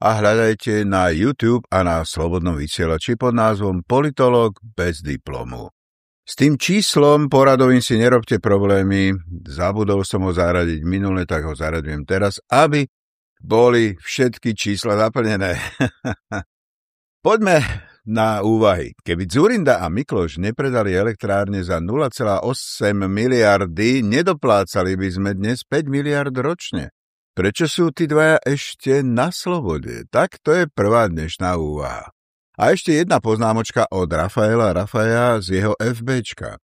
a hľadajte na YouTube a na Slobodnom vysielači pod názvom Politolog bez diplomu. S tým číslom poradovým si nerobte problémy, zabudol som ho zaradiť minule, tak ho zaradujem teraz, aby boli všetky čísla zaplnené. Poďme na úvahy. Keby Zurinda a Mikloš nepredali elektrárne za 0,8 miliardy, nedoplácali by sme dnes 5 miliard ročne. Prečo sú tí dvaja ešte na slobode? Tak to je prvá dnešná úvaha. A ešte jedna poznámočka od Rafaela Rafaja z jeho FBčka.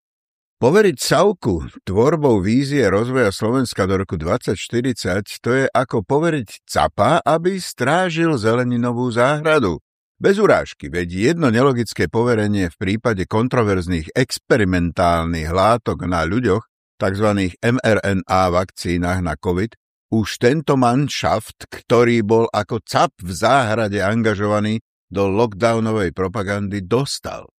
Poveriť Savku tvorbou vízie rozvoja Slovenska do roku 2040 to je ako poveriť Capa, aby strážil zeleninovú záhradu. Bez urážky, veď jedno nelogické poverenie v prípade kontroverzných experimentálnych látok na ľuďoch, tzv. mRNA vakcínach na COVID, už tento manšaft, ktorý bol ako cap v záhrade angažovaný do lockdownovej propagandy, dostal.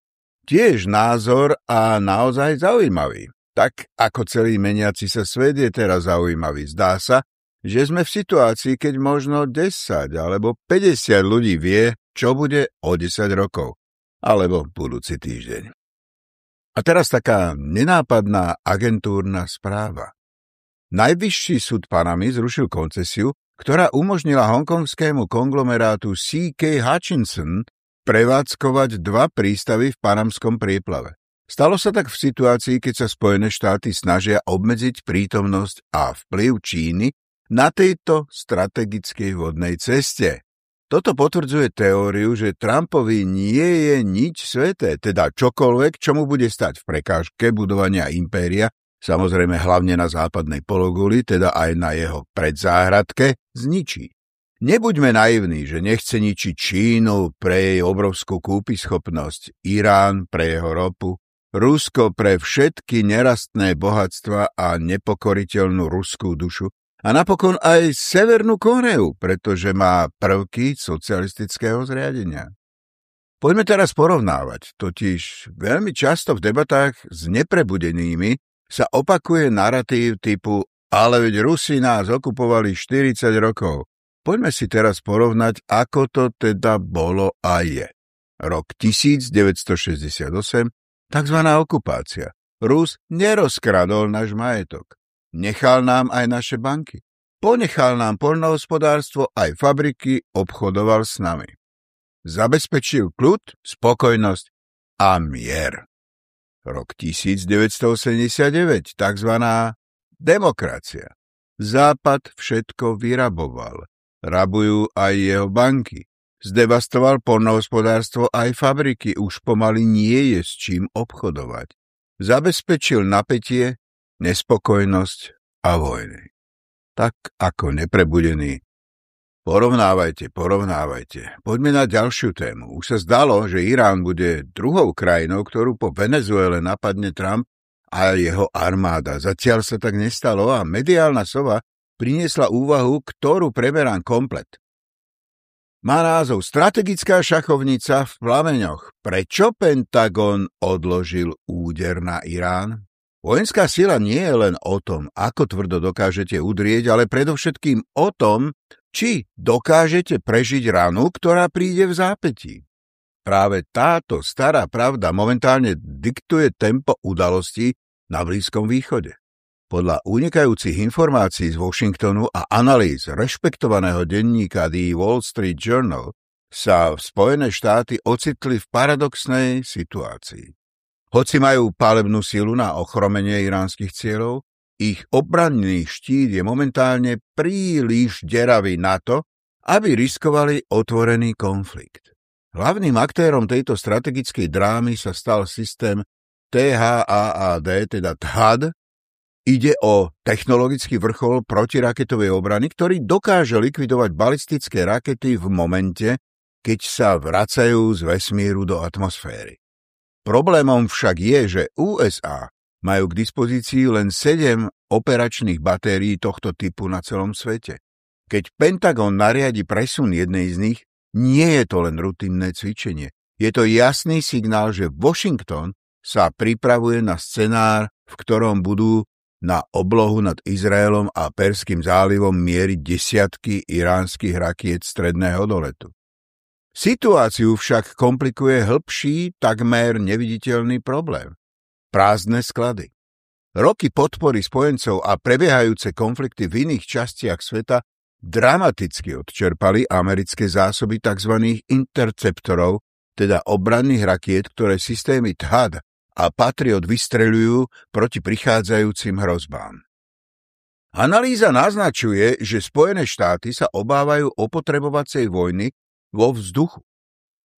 Tiež názor a naozaj zaujímavý. Tak ako celý meniaci sa svet je teraz zaujímavý. Zdá sa, že sme v situácii, keď možno 10 alebo 50 ľudí vie, čo bude o 10 rokov. Alebo budúci týždeň. A teraz taká nenápadná agentúrna správa. Najvyšší súd Panamy zrušil koncesiu, ktorá umožnila hongkongskému konglomerátu C.K. Hutchinson prevádzkovať dva prístavy v panamskom prieplave. Stalo sa tak v situácii, keď sa Spojené štáty snažia obmedziť prítomnosť a vplyv Číny na tejto strategickej vodnej ceste. Toto potvrdzuje teóriu, že Trumpovi nie je nič sveté, teda čokoľvek, čo mu bude stať v prekážke budovania impéria, samozrejme hlavne na západnej pologuli, teda aj na jeho predzáhradke, zničí. Nebuďme naivní, že nechce ničiť Čínu pre jej obrovskú kúpyschopnosť, Irán pre jeho ropu, Rusko pre všetky nerastné bohatstva a nepokoriteľnú ruskú dušu a napokon aj Severnú Koreu, pretože má prvky socialistického zriadenia. Poďme teraz porovnávať, totiž veľmi často v debatách s neprebudenými sa opakuje narratív typu ale veď Rusi nás okupovali 40 rokov. Poďme si teraz porovnať, ako to teda bolo a je. Rok 1968, tzv. okupácia. Rus nerozkradol náš majetok. Nechal nám aj naše banky. Ponechal nám polnohospodárstvo aj fabriky, obchodoval s nami. Zabezpečil kľud, spokojnosť a mier rok 1989, tzv. demokracia. Západ všetko vyraboval. Rabujú aj jeho banky. Zdevastoval polnohospodárstvo aj fabriky, už pomaly nie je s čím obchodovať. Zabezpečil napätie, nespokojnosť a vojny. Tak ako neprebudený Porovnávajte, porovnávajte. Poďme na ďalšiu tému. Už sa zdalo, že Irán bude druhou krajinou, ktorú po Venezuele napadne Trump a jeho armáda. Zatiaľ sa tak nestalo a mediálna sova priniesla úvahu, ktorú preberám komplet. Má názov Strategická šachovnica v plameňoch. Prečo Pentagon odložil úder na Irán? Vojenská sila nie je len o tom, ako tvrdo dokážete udrieť, ale predovšetkým o tom, či dokážete prežiť ranu, ktorá príde v zápätí. Práve táto stará pravda momentálne diktuje tempo udalostí na Blízkom východe. Podľa unikajúcich informácií z Washingtonu a analýz rešpektovaného denníka The Wall Street Journal sa Spojené štáty ocitli v paradoxnej situácii. Hoci majú palebnú silu na ochromenie iránskych cieľov, ich obranný štít je momentálne príliš deravý na to, aby riskovali otvorený konflikt. Hlavným aktérom tejto strategickej drámy sa stal systém THAAD, teda THAD. Ide o technologický vrchol protiraketovej obrany, ktorý dokáže likvidovať balistické rakety v momente, keď sa vracajú z vesmíru do atmosféry. Problémom však je, že USA majú k dispozícii len 7 operačných batérií tohto typu na celom svete. Keď Pentagon nariadi presun jednej z nich, nie je to len rutinné cvičenie. Je to jasný signál, že Washington sa pripravuje na scenár, v ktorom budú na oblohu nad Izraelom a Perským zálivom mieriť desiatky iránskych rakiet stredného doletu. Situáciu však komplikuje hĺbší, takmer neviditeľný problém. Prázdne sklady. Roky podpory spojencov a prebiehajúce konflikty v iných častiach sveta dramaticky odčerpali americké zásoby tzv. interceptorov, teda obranných rakiet, ktoré systémy THAD a Patriot vystreľujú proti prichádzajúcim hrozbám. Analýza naznačuje, že Spojené štáty sa obávajú opotrebovacej vojny vo vzduchu.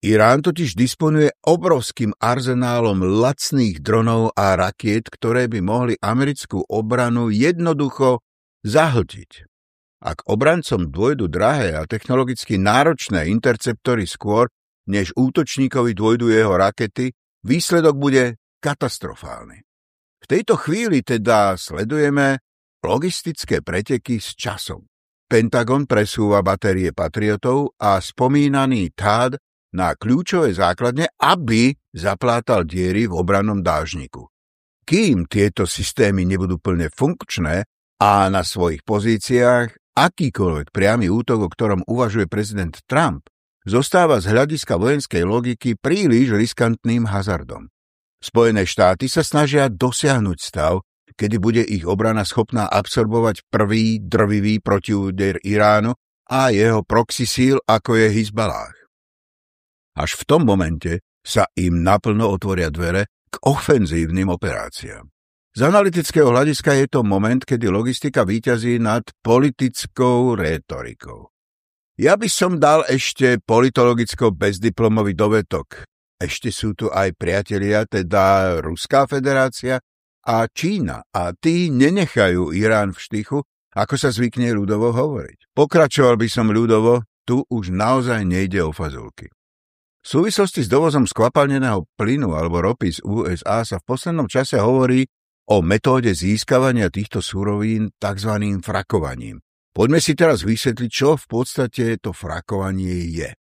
Irán totiž disponuje obrovským arzenálom lacných dronov a rakiet, ktoré by mohli americkú obranu jednoducho zahltiť. Ak obrancom dôjdu drahé a technologicky náročné interceptory skôr, než útočníkovi dôjdu jeho rakety, výsledok bude katastrofálny. V tejto chvíli teda sledujeme logistické preteky s časom. Pentagon presúva batérie patriotov a spomínaný TAD na kľúčové základne, aby zaplátal diery v obrannom dážniku. Kým tieto systémy nebudú plne funkčné a na svojich pozíciách akýkoľvek priamy útok, o ktorom uvažuje prezident Trump, zostáva z hľadiska vojenskej logiky príliš riskantným hazardom. Spojené štáty sa snažia dosiahnuť stav, kedy bude ich obrana schopná absorbovať prvý drvivý protiúder Iránu a jeho proxy síl, ako je Hizbalách. Až v tom momente sa im naplno otvoria dvere k ofenzívnym operáciám. Z analytického hľadiska je to moment, kedy logistika výťazí nad politickou rétorikou. Ja by som dal ešte politologicko-bezdiplomový dovetok. Ešte sú tu aj priatelia, teda Ruská federácia a Čína. A tí nenechajú Irán v štychu, ako sa zvykne ľudovo hovoriť. Pokračoval by som ľudovo, tu už naozaj nejde o fazulky. V súvislosti s dovozom skvapalneného plynu alebo ropy z USA sa v poslednom čase hovorí o metóde získavania týchto súrovín tzv. frakovaním. Poďme si teraz vysvetliť, čo v podstate to frakovanie je.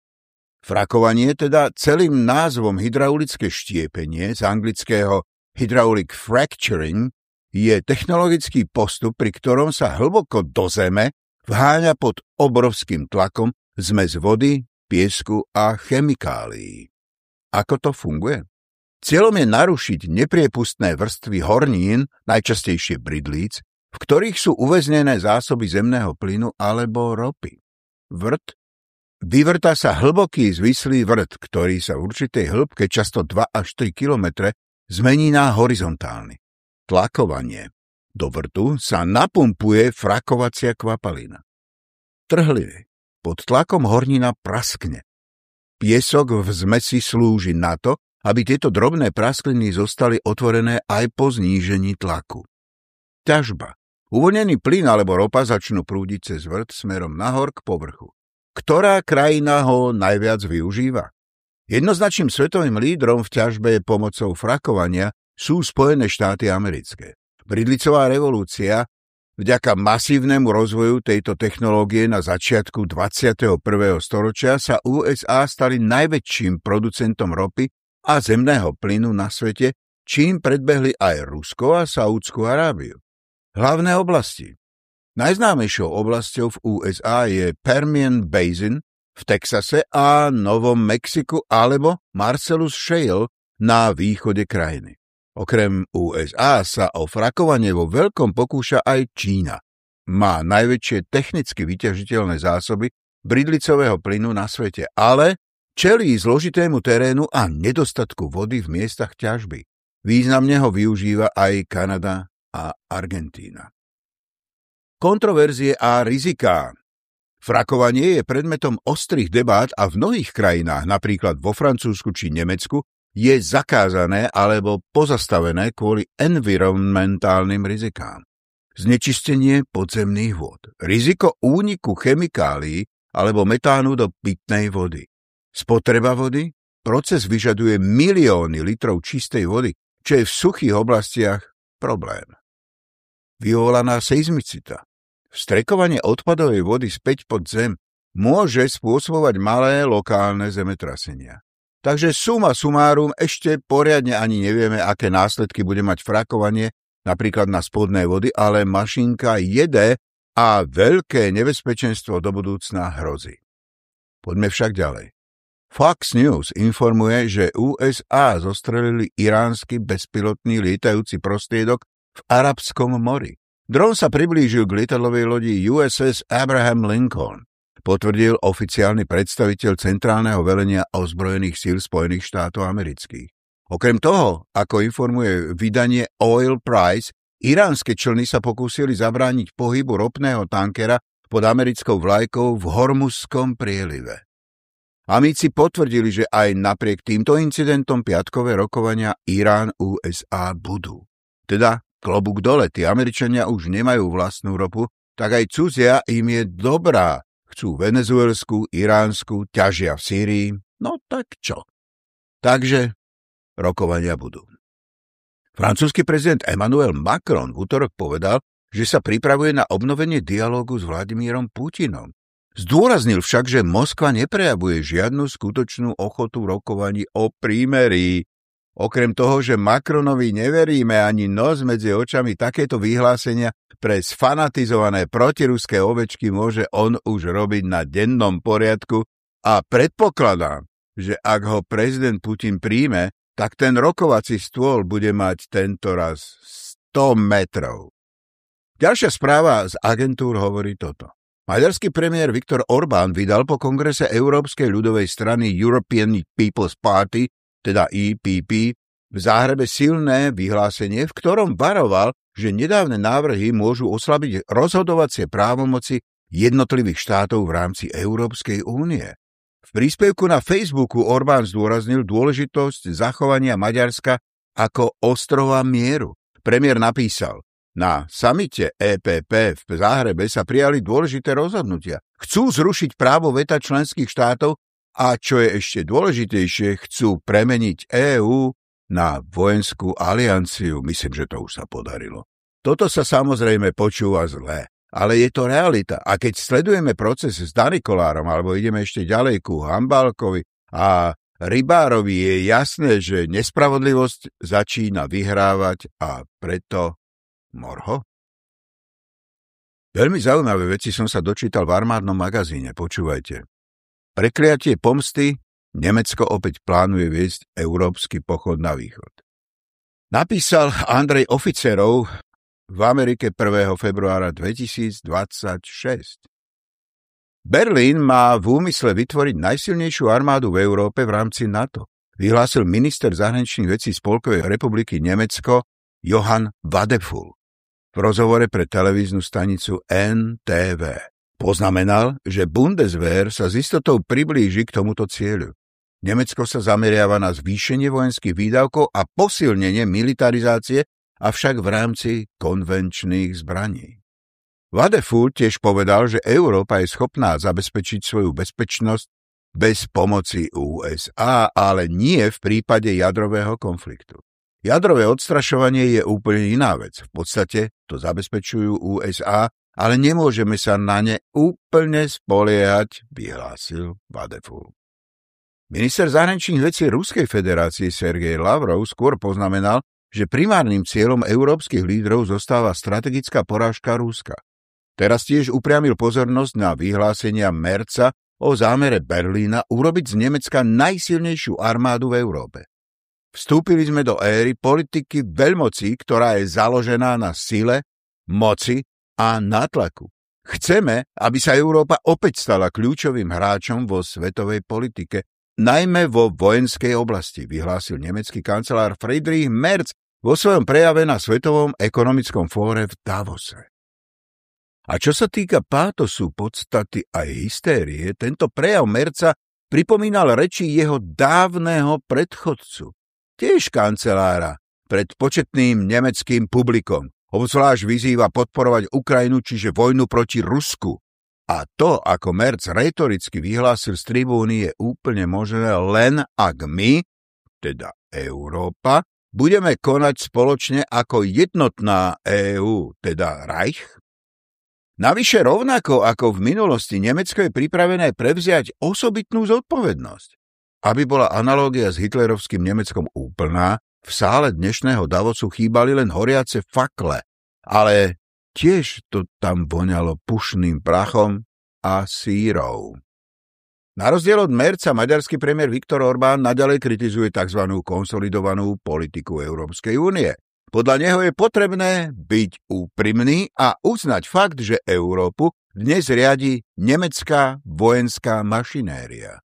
Frakovanie, teda celým názvom hydraulické štiepenie z anglického hydraulic fracturing, je technologický postup, pri ktorom sa hlboko do zeme vháňa pod obrovským tlakom zmes vody, piesku a chemikálií. Ako to funguje? Cieľom je narušiť nepriepustné vrstvy hornín, najčastejšie bridlíc, v ktorých sú uväznené zásoby zemného plynu alebo ropy. Vrt Vyvrta sa hlboký zvislý vrt, ktorý sa v určitej hĺbke, často 2 až 3 km, zmení na horizontálny. Tlakovanie. Do vrtu sa napumpuje frakovacia kvapalina. Trhliny. Pod tlakom hornina praskne. Piesok v zmesi slúži na to, aby tieto drobné praskliny zostali otvorené aj po znížení tlaku. Ťažba. Uvoľnený plyn alebo ropa začnú prúdiť cez vrt smerom nahor k povrchu. Ktorá krajina ho najviac využíva? Jednoznačným svetovým lídrom v ťažbe pomocou frakovania sú Spojené štáty americké. Bridlicová revolúcia Vďaka masívnemu rozvoju tejto technológie na začiatku 21. storočia sa USA stali najväčším producentom ropy a zemného plynu na svete, čím predbehli aj Rusko a Saúdskú Arábiu. Hlavné oblasti Najznámejšou oblasťou v USA je Permian Basin v Texase a Novom Mexiku alebo Marcellus Shale na východe krajiny. Okrem USA sa o frakovanie vo veľkom pokúša aj Čína. Má najväčšie technicky vyťažiteľné zásoby bridlicového plynu na svete, ale čelí zložitému terénu a nedostatku vody v miestach ťažby. Významne ho využíva aj Kanada a Argentína. Kontroverzie a riziká Frakovanie je predmetom ostrých debát a v mnohých krajinách, napríklad vo Francúzsku či Nemecku, je zakázané alebo pozastavené kvôli environmentálnym rizikám. Znečistenie podzemných vôd, riziko úniku chemikálií alebo metánu do pitnej vody, spotreba vody, proces vyžaduje milióny litrov čistej vody, čo je v suchých oblastiach problém. Vyvolaná seizmicita. Vstrekovanie odpadovej vody späť pod zem môže spôsobovať malé lokálne zemetrasenia. Takže suma sumárum ešte poriadne ani nevieme, aké následky bude mať frakovanie, napríklad na spodnej vody, ale mašinka jede a veľké nebezpečenstvo do budúcna hrozí. Poďme však ďalej. Fox News informuje, že USA zostrelili iránsky bezpilotný lietajúci prostriedok v Arabskom mori. Dron sa priblížil k lietadlovej lodi USS Abraham Lincoln, potvrdil oficiálny predstaviteľ Centrálneho velenia ozbrojených síl Spojených štátov amerických. Okrem toho, ako informuje vydanie Oil Price, iránske člny sa pokúsili zabrániť pohybu ropného tankera pod americkou vlajkou v Hormuzskom prielive. Amici potvrdili, že aj napriek týmto incidentom piatkové rokovania Irán-USA budú. Teda klobúk dole, tí Američania už nemajú vlastnú ropu, tak aj cudzia im je dobrá. Chcú venezuelskú, iránsku, ťažia v Sýrii, no tak čo? Takže rokovania budú. Francúzsky prezident Emmanuel Macron v útorok povedal, že sa pripravuje na obnovenie dialógu s Vladimírom Putinom. Zdôraznil však, že Moskva neprejavuje žiadnu skutočnú ochotu rokovaní o prímerí. Okrem toho, že Macronovi neveríme ani nos medzi očami, takéto vyhlásenia pre sfanatizované protiruské ovečky môže on už robiť na dennom poriadku a predpokladám, že ak ho prezident Putin príjme, tak ten rokovací stôl bude mať tento raz 100 metrov. Ďalšia správa z agentúr hovorí toto. Maďarský premiér Viktor Orbán vydal po kongrese Európskej ľudovej strany European People's Party teda EPP, v Záhrebe silné vyhlásenie, v ktorom varoval, že nedávne návrhy môžu oslabiť rozhodovacie právomoci jednotlivých štátov v rámci Európskej únie. V príspevku na Facebooku Orbán zdôraznil dôležitosť zachovania Maďarska ako ostrova mieru. Premiér napísal, na samite EPP v Záhrebe sa prijali dôležité rozhodnutia. Chcú zrušiť právo veta členských štátov a čo je ešte dôležitejšie, chcú premeniť EÚ na vojenskú alianciu. Myslím, že to už sa podarilo. Toto sa samozrejme počúva zle, ale je to realita. A keď sledujeme proces s Danikolárom, alebo ideme ešte ďalej ku Hambalkovi a Rybárovi, je jasné, že nespravodlivosť začína vyhrávať a preto morho? Veľmi zaujímavé veci som sa dočítal v armádnom magazíne, počúvajte. Prekliatie pomsty Nemecko opäť plánuje viesť európsky pochod na východ. Napísal Andrej Oficerov v Amerike 1. februára 2026. Berlín má v úmysle vytvoriť najsilnejšiu armádu v Európe v rámci NATO, vyhlásil minister zahraničných vecí Spolkovej republiky Nemecko Johann Wadefull v rozhovore pre televíznu stanicu NTV. Poznamenal, že Bundeswehr sa s istotou priblíži k tomuto cieľu. Nemecko sa zameriava na zvýšenie vojenských výdavkov a posilnenie militarizácie, avšak v rámci konvenčných zbraní. Vadeful tiež povedal, že Európa je schopná zabezpečiť svoju bezpečnosť bez pomoci USA, ale nie v prípade jadrového konfliktu. Jadrové odstrašovanie je úplne iná vec. V podstate to zabezpečujú USA ale nemôžeme sa na ne úplne spoliehať, vyhlásil Vadeful. Minister zahraničných vecí Ruskej federácie Sergej Lavrov skôr poznamenal, že primárnym cieľom európskych lídrov zostáva strategická porážka Ruska. Teraz tiež upriamil pozornosť na vyhlásenia Merca o zámere Berlína urobiť z Nemecka najsilnejšiu armádu v Európe. Vstúpili sme do éry politiky veľmocí, ktorá je založená na sile, moci a nátlaku. Chceme, aby sa Európa opäť stala kľúčovým hráčom vo svetovej politike, najmä vo vojenskej oblasti, vyhlásil nemecký kancelár Friedrich Merz vo svojom prejave na Svetovom ekonomickom fóre v Davose. A čo sa týka pátosu, podstaty a hystérie, tento prejav Merca pripomínal reči jeho dávneho predchodcu, tiež kancelára, pred početným nemeckým publikom, Obzvlášť vyzýva podporovať Ukrajinu, čiže vojnu proti Rusku. A to, ako Merc retoricky vyhlásil z tribúny, je úplne možné len ak my, teda Európa, budeme konať spoločne ako jednotná EÚ, teda Reich. Navyše rovnako ako v minulosti Nemecko je pripravené prevziať osobitnú zodpovednosť. Aby bola analógia s hitlerovským Nemeckom úplná, v sále dnešného Davosu chýbali len horiace fakle, ale tiež to tam voňalo pušným prachom a sírov. Na rozdiel od Merca maďarský premiér Viktor Orbán nadalej kritizuje tzv. konsolidovanú politiku Európskej únie. Podľa neho je potrebné byť úprimný a uznať fakt, že Európu dnes riadi nemecká vojenská mašinéria.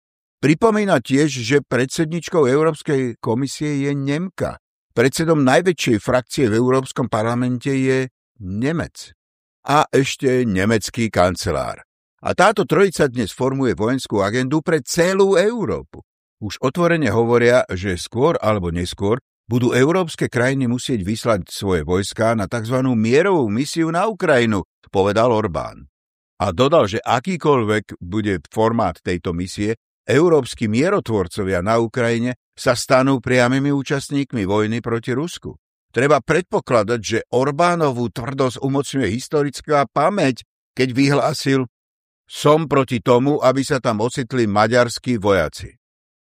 Pripomína tiež, že predsedničkou Európskej komisie je Nemka. Predsedom najväčšej frakcie v Európskom parlamente je Nemec. A ešte nemecký kancelár. A táto trojica dnes formuje vojenskú agendu pre celú Európu. Už otvorene hovoria, že skôr alebo neskôr budú európske krajiny musieť vyslať svoje vojská na tzv. mierovú misiu na Ukrajinu, povedal Orbán. A dodal, že akýkoľvek bude formát tejto misie, európsky mierotvorcovia na Ukrajine sa stanú priamými účastníkmi vojny proti Rusku. Treba predpokladať, že Orbánovú tvrdosť umocňuje historická pamäť, keď vyhlásil som proti tomu, aby sa tam ocitli maďarskí vojaci.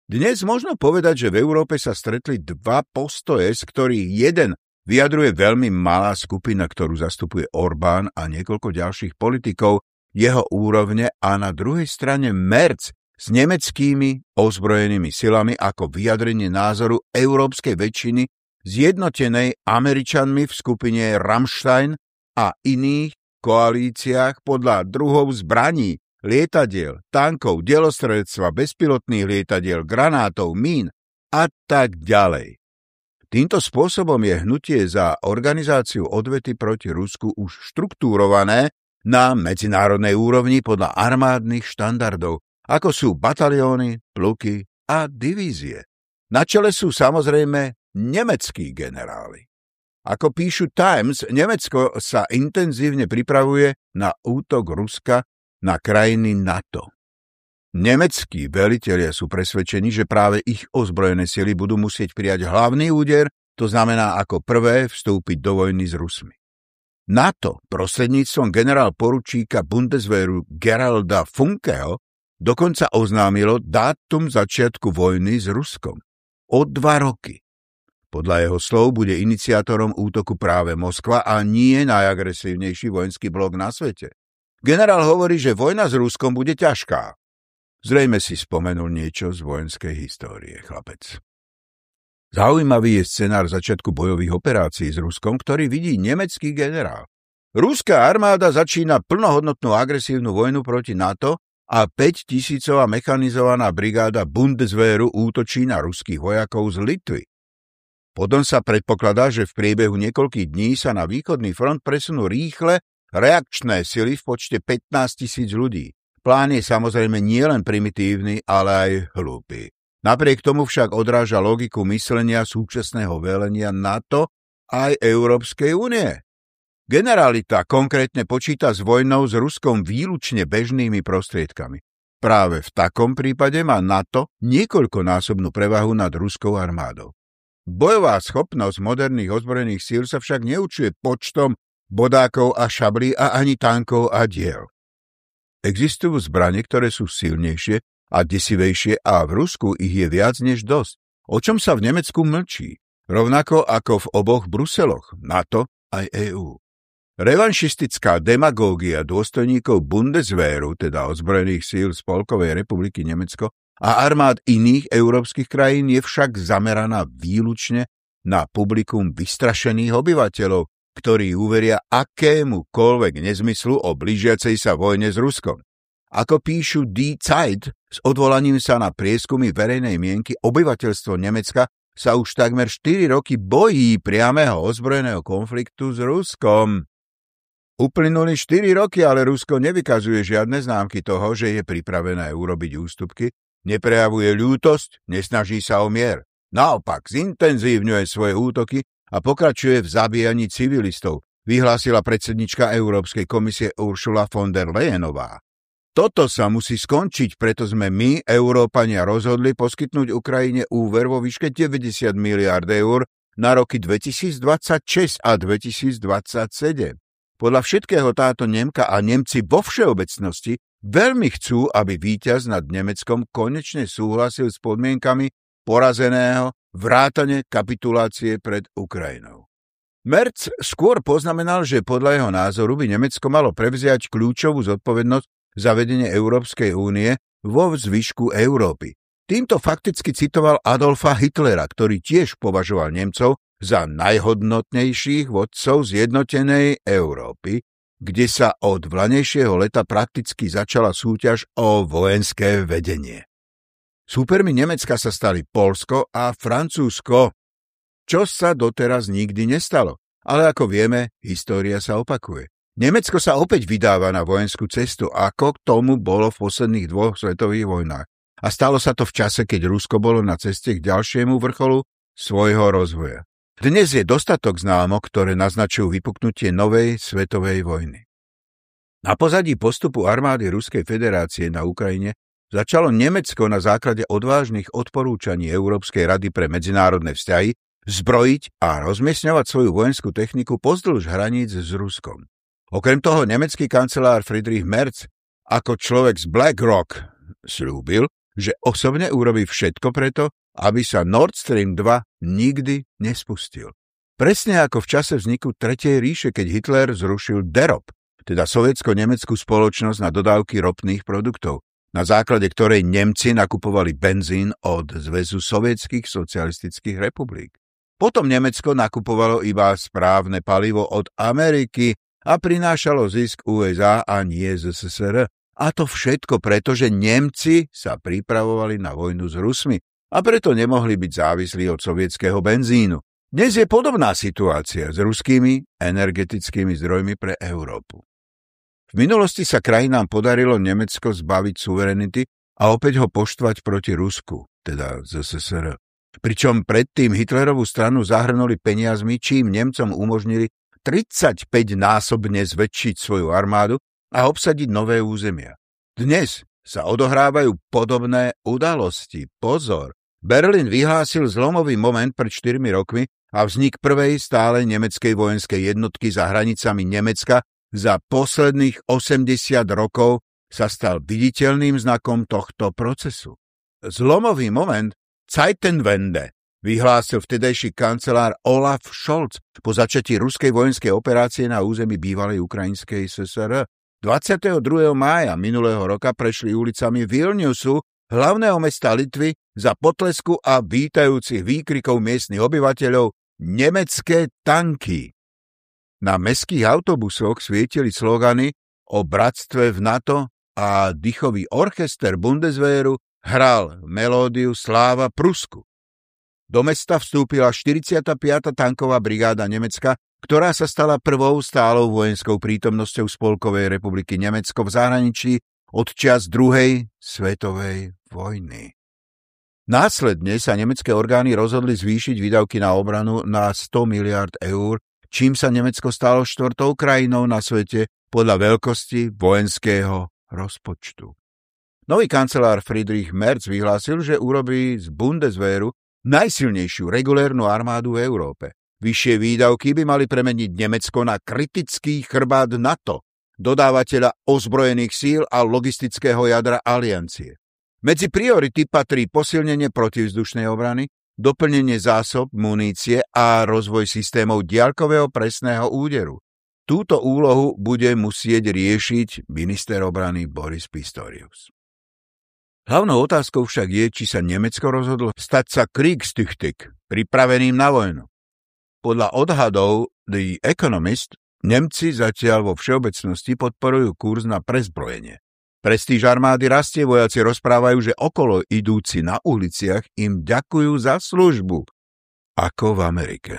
Dnes možno povedať, že v Európe sa stretli dva postoje, z ktorých jeden vyjadruje veľmi malá skupina, ktorú zastupuje Orbán a niekoľko ďalších politikov jeho úrovne a na druhej strane Merc s nemeckými ozbrojenými silami ako vyjadrenie názoru európskej väčšiny zjednotenej Američanmi v skupine Rammstein a iných koalíciách podľa druhov zbraní, lietadiel, tankov, delostredstva, bezpilotných lietadiel, granátov, mín a tak ďalej. Týmto spôsobom je hnutie za organizáciu odvety proti Rusku už štruktúrované na medzinárodnej úrovni podľa armádnych štandardov, ako sú batalióny, pluky a divízie. Na čele sú samozrejme nemeckí generáli. Ako píšu Times, Nemecko sa intenzívne pripravuje na útok Ruska na krajiny NATO. Nemeckí velitelia sú presvedčení, že práve ich ozbrojené sily budú musieť prijať hlavný úder, to znamená ako prvé vstúpiť do vojny s Rusmi. NATO prostredníctvom generál poručíka Bundeswehru Geralda Funkeho dokonca oznámilo dátum začiatku vojny s Ruskom. O dva roky. Podľa jeho slov bude iniciátorom útoku práve Moskva a nie najagresívnejší vojenský blok na svete. Generál hovorí, že vojna s Ruskom bude ťažká. Zrejme si spomenul niečo z vojenskej histórie, chlapec. Zaujímavý je scenár začiatku bojových operácií s Ruskom, ktorý vidí nemecký generál. Ruská armáda začína plnohodnotnú agresívnu vojnu proti NATO a 5 tisícová mechanizovaná brigáda Bundeswehru útočí na ruských vojakov z Litvy. Potom sa predpokladá, že v priebehu niekoľkých dní sa na východný front presunú rýchle reakčné sily v počte 15 tisíc ľudí. Plán je samozrejme nielen primitívny, ale aj hlúpy. Napriek tomu však odráža logiku myslenia súčasného velenia NATO aj Európskej únie. Generalita konkrétne počíta s vojnou s Ruskom výlučne bežnými prostriedkami. Práve v takom prípade má NATO niekoľkonásobnú prevahu nad ruskou armádou. Bojová schopnosť moderných ozbrojených síl sa však neučuje počtom bodákov a šablí a ani tankov a diel. Existujú zbranie, ktoré sú silnejšie a desivejšie a v Rusku ich je viac než dosť, o čom sa v Nemecku mlčí, rovnako ako v oboch Bruseloch, NATO aj EÚ. Revanšistická demagógia dôstojníkov Bundeswehru, teda ozbrojených síl Spolkovej republiky Nemecko, a armád iných európskych krajín je však zameraná výlučne na publikum vystrašených obyvateľov, ktorí uveria akémukoľvek nezmyslu o blížiacej sa vojne s Ruskom. Ako píšu Die Zeit s odvolaním sa na prieskumy verejnej mienky, obyvateľstvo Nemecka sa už takmer 4 roky bojí priamého ozbrojeného konfliktu s Ruskom. Uplynuli 4 roky, ale Rusko nevykazuje žiadne známky toho, že je pripravené urobiť ústupky neprejavuje ľútosť, nesnaží sa o mier. Naopak, zintenzívňuje svoje útoky a pokračuje v zabíjaní civilistov, vyhlásila predsednička Európskej komisie Ursula von der Leyenová. Toto sa musí skončiť, preto sme my, Európania, rozhodli poskytnúť Ukrajine úver vo výške 90 miliard eur na roky 2026 a 2027. Podľa všetkého táto Nemka a Nemci vo všeobecnosti veľmi chcú, aby víťaz nad Nemeckom konečne súhlasil s podmienkami porazeného vrátane kapitulácie pred Ukrajinou. Merc skôr poznamenal, že podľa jeho názoru by Nemecko malo prevziať kľúčovú zodpovednosť za vedenie Európskej únie vo zvyšku Európy. Týmto fakticky citoval Adolfa Hitlera, ktorý tiež považoval Nemcov za najhodnotnejších vodcov zjednotenej Európy, kde sa od vlanejšieho leta prakticky začala súťaž o vojenské vedenie. Súpermi Nemecka sa stali Polsko a Francúzsko, čo sa doteraz nikdy nestalo. Ale ako vieme, história sa opakuje. Nemecko sa opäť vydáva na vojenskú cestu, ako k tomu bolo v posledných dvoch svetových vojnách. A stalo sa to v čase, keď Rusko bolo na ceste k ďalšiemu vrcholu svojho rozvoja. Dnes je dostatok známok, ktoré naznačujú vypuknutie novej svetovej vojny. Na pozadí postupu armády Ruskej federácie na Ukrajine začalo Nemecko na základe odvážnych odporúčaní Európskej rady pre medzinárodné vzťahy zbrojiť a rozmiestňovať svoju vojenskú techniku pozdĺž hraníc s Ruskom. Okrem toho nemecký kancelár Friedrich Merz ako človek z BlackRock slúbil, že osobne urobí všetko preto, aby sa Nord Stream 2 nikdy nespustil. Presne ako v čase vzniku Tretej ríše, keď Hitler zrušil DEROP, teda sovietsko-nemeckú spoločnosť na dodávky ropných produktov, na základe ktorej Nemci nakupovali benzín od Zväzu sovietských socialistických republik. Potom Nemecko nakupovalo iba správne palivo od Ameriky a prinášalo zisk USA a nie z SSR. A to všetko preto, že Nemci sa pripravovali na vojnu s Rusmi a preto nemohli byť závislí od sovietského benzínu. Dnes je podobná situácia s ruskými energetickými zdrojmi pre Európu. V minulosti sa krajinám podarilo Nemecko zbaviť suverenity a opäť ho poštvať proti Rusku, teda z SSR. Pričom predtým Hitlerovú stranu zahrnuli peniazmi, čím Nemcom umožnili 35-násobne zväčšiť svoju armádu a obsadiť nové územia. Dnes sa odohrávajú podobné udalosti. Pozor! Berlin vyhlásil zlomový moment pred 4 rokmi a vznik prvej stále nemeckej vojenskej jednotky za hranicami Nemecka za posledných 80 rokov sa stal viditeľným znakom tohto procesu. Zlomový moment Zeitenwende vyhlásil vtedajší kancelár Olaf Scholz po začatí ruskej vojenskej operácie na území bývalej ukrajinskej SSR. 22. mája minulého roka prešli ulicami Vilniusu, hlavného mesta Litvy, za potlesku a vítajúcich výkrikov miestnych obyvateľov nemecké tanky. Na meských autobusoch svietili slogany o bratstve v NATO a dýchový orchester Bundeswehru hral melódiu Sláva Prusku. Do mesta vstúpila 45. tanková brigáda Nemecka, ktorá sa stala prvou stálou vojenskou prítomnosťou Spolkovej republiky Nemecko v zahraničí od čas druhej svetovej vojny. Následne sa nemecké orgány rozhodli zvýšiť výdavky na obranu na 100 miliard eur, čím sa Nemecko stalo štvrtou krajinou na svete podľa veľkosti vojenského rozpočtu. Nový kancelár Friedrich Merz vyhlásil, že urobí z Bundeswehru najsilnejšiu regulérnu armádu v Európe. Vyššie výdavky by mali premeniť Nemecko na kritický chrbát NATO, dodávateľa ozbrojených síl a logistického jadra aliancie. Medzi priority patrí posilnenie protivzdušnej obrany, doplnenie zásob, munície a rozvoj systémov diaľkového presného úderu. Túto úlohu bude musieť riešiť minister obrany Boris Pistorius. Hlavnou otázkou však je, či sa Nemecko rozhodlo stať sa Kriegstüchtig, pripraveným na vojnu. Podľa odhadov The Economist Nemci zatiaľ vo všeobecnosti podporujú kurz na prezbrojenie. Prestíž armády rastie, vojaci rozprávajú, že okolo idúci na uliciach im ďakujú za službu, ako v Amerike.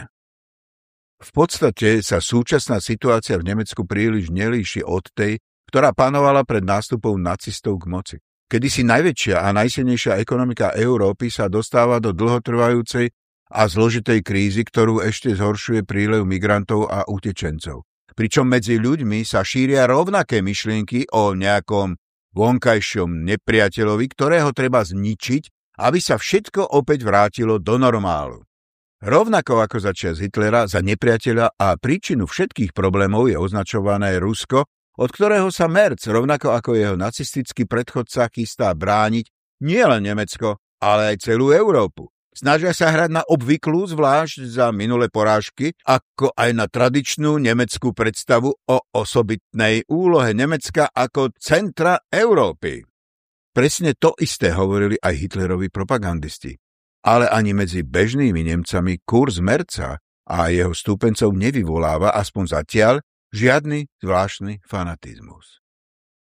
V podstate sa súčasná situácia v Nemecku príliš nelíši od tej, ktorá panovala pred nástupom nacistov k moci. Kedysi najväčšia a najsilnejšia ekonomika Európy sa dostáva do dlhotrvajúcej a zložitej krízy, ktorú ešte zhoršuje prílev migrantov a utečencov. Pričom medzi ľuďmi sa šíria rovnaké myšlienky o nejakom vonkajšom nepriateľovi, ktorého treba zničiť, aby sa všetko opäť vrátilo do normálu. Rovnako ako za čas Hitlera za nepriateľa a príčinu všetkých problémov je označované Rusko, od ktorého sa Merc, rovnako ako jeho nacistický predchodca, chystá brániť nielen Nemecko, ale aj celú Európu. Snažia sa hrať na obvyklú, zvlášť za minulé porážky, ako aj na tradičnú nemeckú predstavu o osobitnej úlohe Nemecka ako centra Európy. Presne to isté hovorili aj Hitlerovi propagandisti ale ani medzi bežnými Nemcami kurz Merca a jeho stúpencov nevyvoláva aspoň zatiaľ žiadny zvláštny fanatizmus.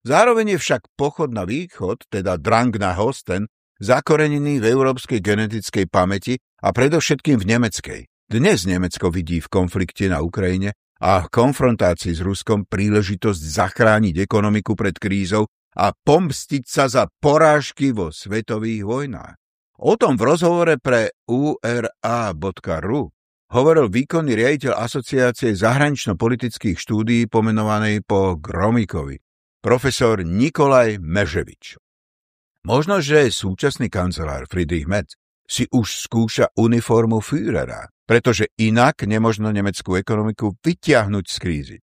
Zároveň je však pochod na východ, teda drang na hosten, zakorenený v európskej genetickej pamäti a predovšetkým v nemeckej. Dnes Nemecko vidí v konflikte na Ukrajine a v konfrontácii s Ruskom príležitosť zachrániť ekonomiku pred krízou a pomstiť sa za porážky vo svetových vojnách. O tom v rozhovore pre URA.ru hovoril výkonný riaditeľ Asociácie zahranično-politických štúdií pomenovanej po Gromikovi, profesor Nikolaj Meževič. Možno, že súčasný kancelár Friedrich Metz si už skúša uniformu Führera, pretože inak nemožno nemeckú ekonomiku vyťahnuť z krízy.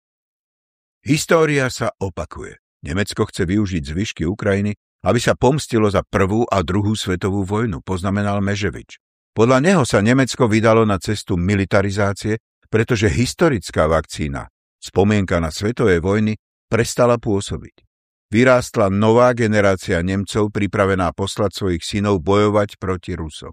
História sa opakuje. Nemecko chce využiť zvyšky Ukrajiny aby sa pomstilo za prvú a druhú svetovú vojnu, poznamenal Meževič. Podľa neho sa Nemecko vydalo na cestu militarizácie, pretože historická vakcína, spomienka na svetové vojny, prestala pôsobiť. Vyrástla nová generácia Nemcov pripravená poslať svojich synov bojovať proti Rusom.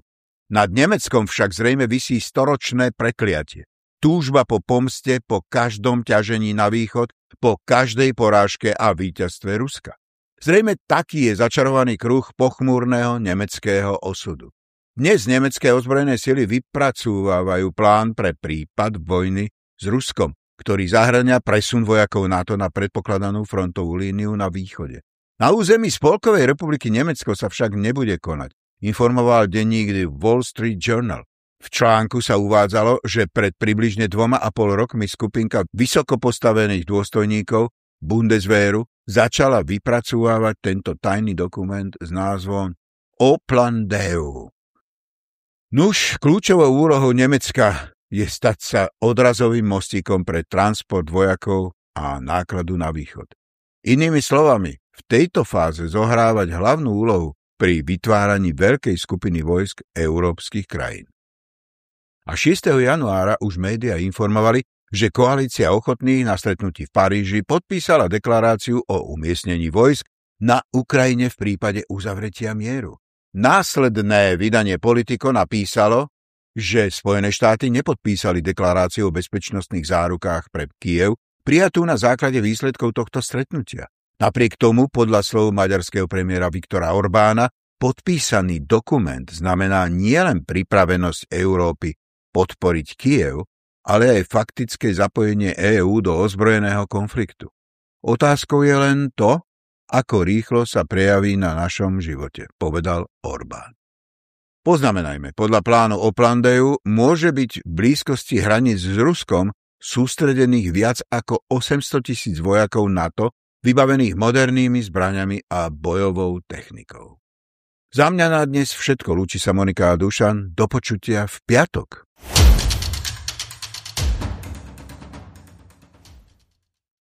Nad Nemeckom však zrejme vysí storočné prekliatie. Túžba po pomste, po každom ťažení na východ, po každej porážke a víťazstve Ruska. Zrejme taký je začarovaný kruh pochmúrneho nemeckého osudu. Dnes nemecké ozbrojené sily vypracúvajú plán pre prípad vojny s Ruskom, ktorý zahrania presun vojakov NATO na predpokladanú frontovú líniu na východe. Na území Spolkovej republiky Nemecko sa však nebude konať, informoval denník The Wall Street Journal. V článku sa uvádzalo, že pred približne dvoma a pol rokmi skupinka vysoko postavených dôstojníkov Bundeswehru začala vypracovávať tento tajný dokument s názvom Oplandeu. Nuž, kľúčovou úlohou Nemecka je stať sa odrazovým mostíkom pre transport vojakov a nákladu na východ. Inými slovami, v tejto fáze zohrávať hlavnú úlohu pri vytváraní veľkej skupiny vojsk európskych krajín. A 6. januára už médiá informovali, že koalícia ochotných na stretnutí v Paríži podpísala deklaráciu o umiestnení vojsk na Ukrajine v prípade uzavretia mieru. Následné vydanie Politico napísalo, že Spojené štáty nepodpísali deklaráciu o bezpečnostných zárukách pre Kiev, prijatú na základe výsledkov tohto stretnutia. Napriek tomu, podľa slov maďarského premiéra Viktora Orbána, podpísaný dokument znamená nielen pripravenosť Európy podporiť Kiev, ale aj faktické zapojenie EÚ do ozbrojeného konfliktu. Otázkou je len to, ako rýchlo sa prejaví na našom živote, povedal Orbán. Poznamenajme, podľa plánu o Plandeu môže byť v blízkosti hraníc s Ruskom sústredených viac ako 800 tisíc vojakov NATO, vybavených modernými zbraňami a bojovou technikou. Za mňa na dnes všetko, lúči sa Monika a Dušan, do počutia v piatok.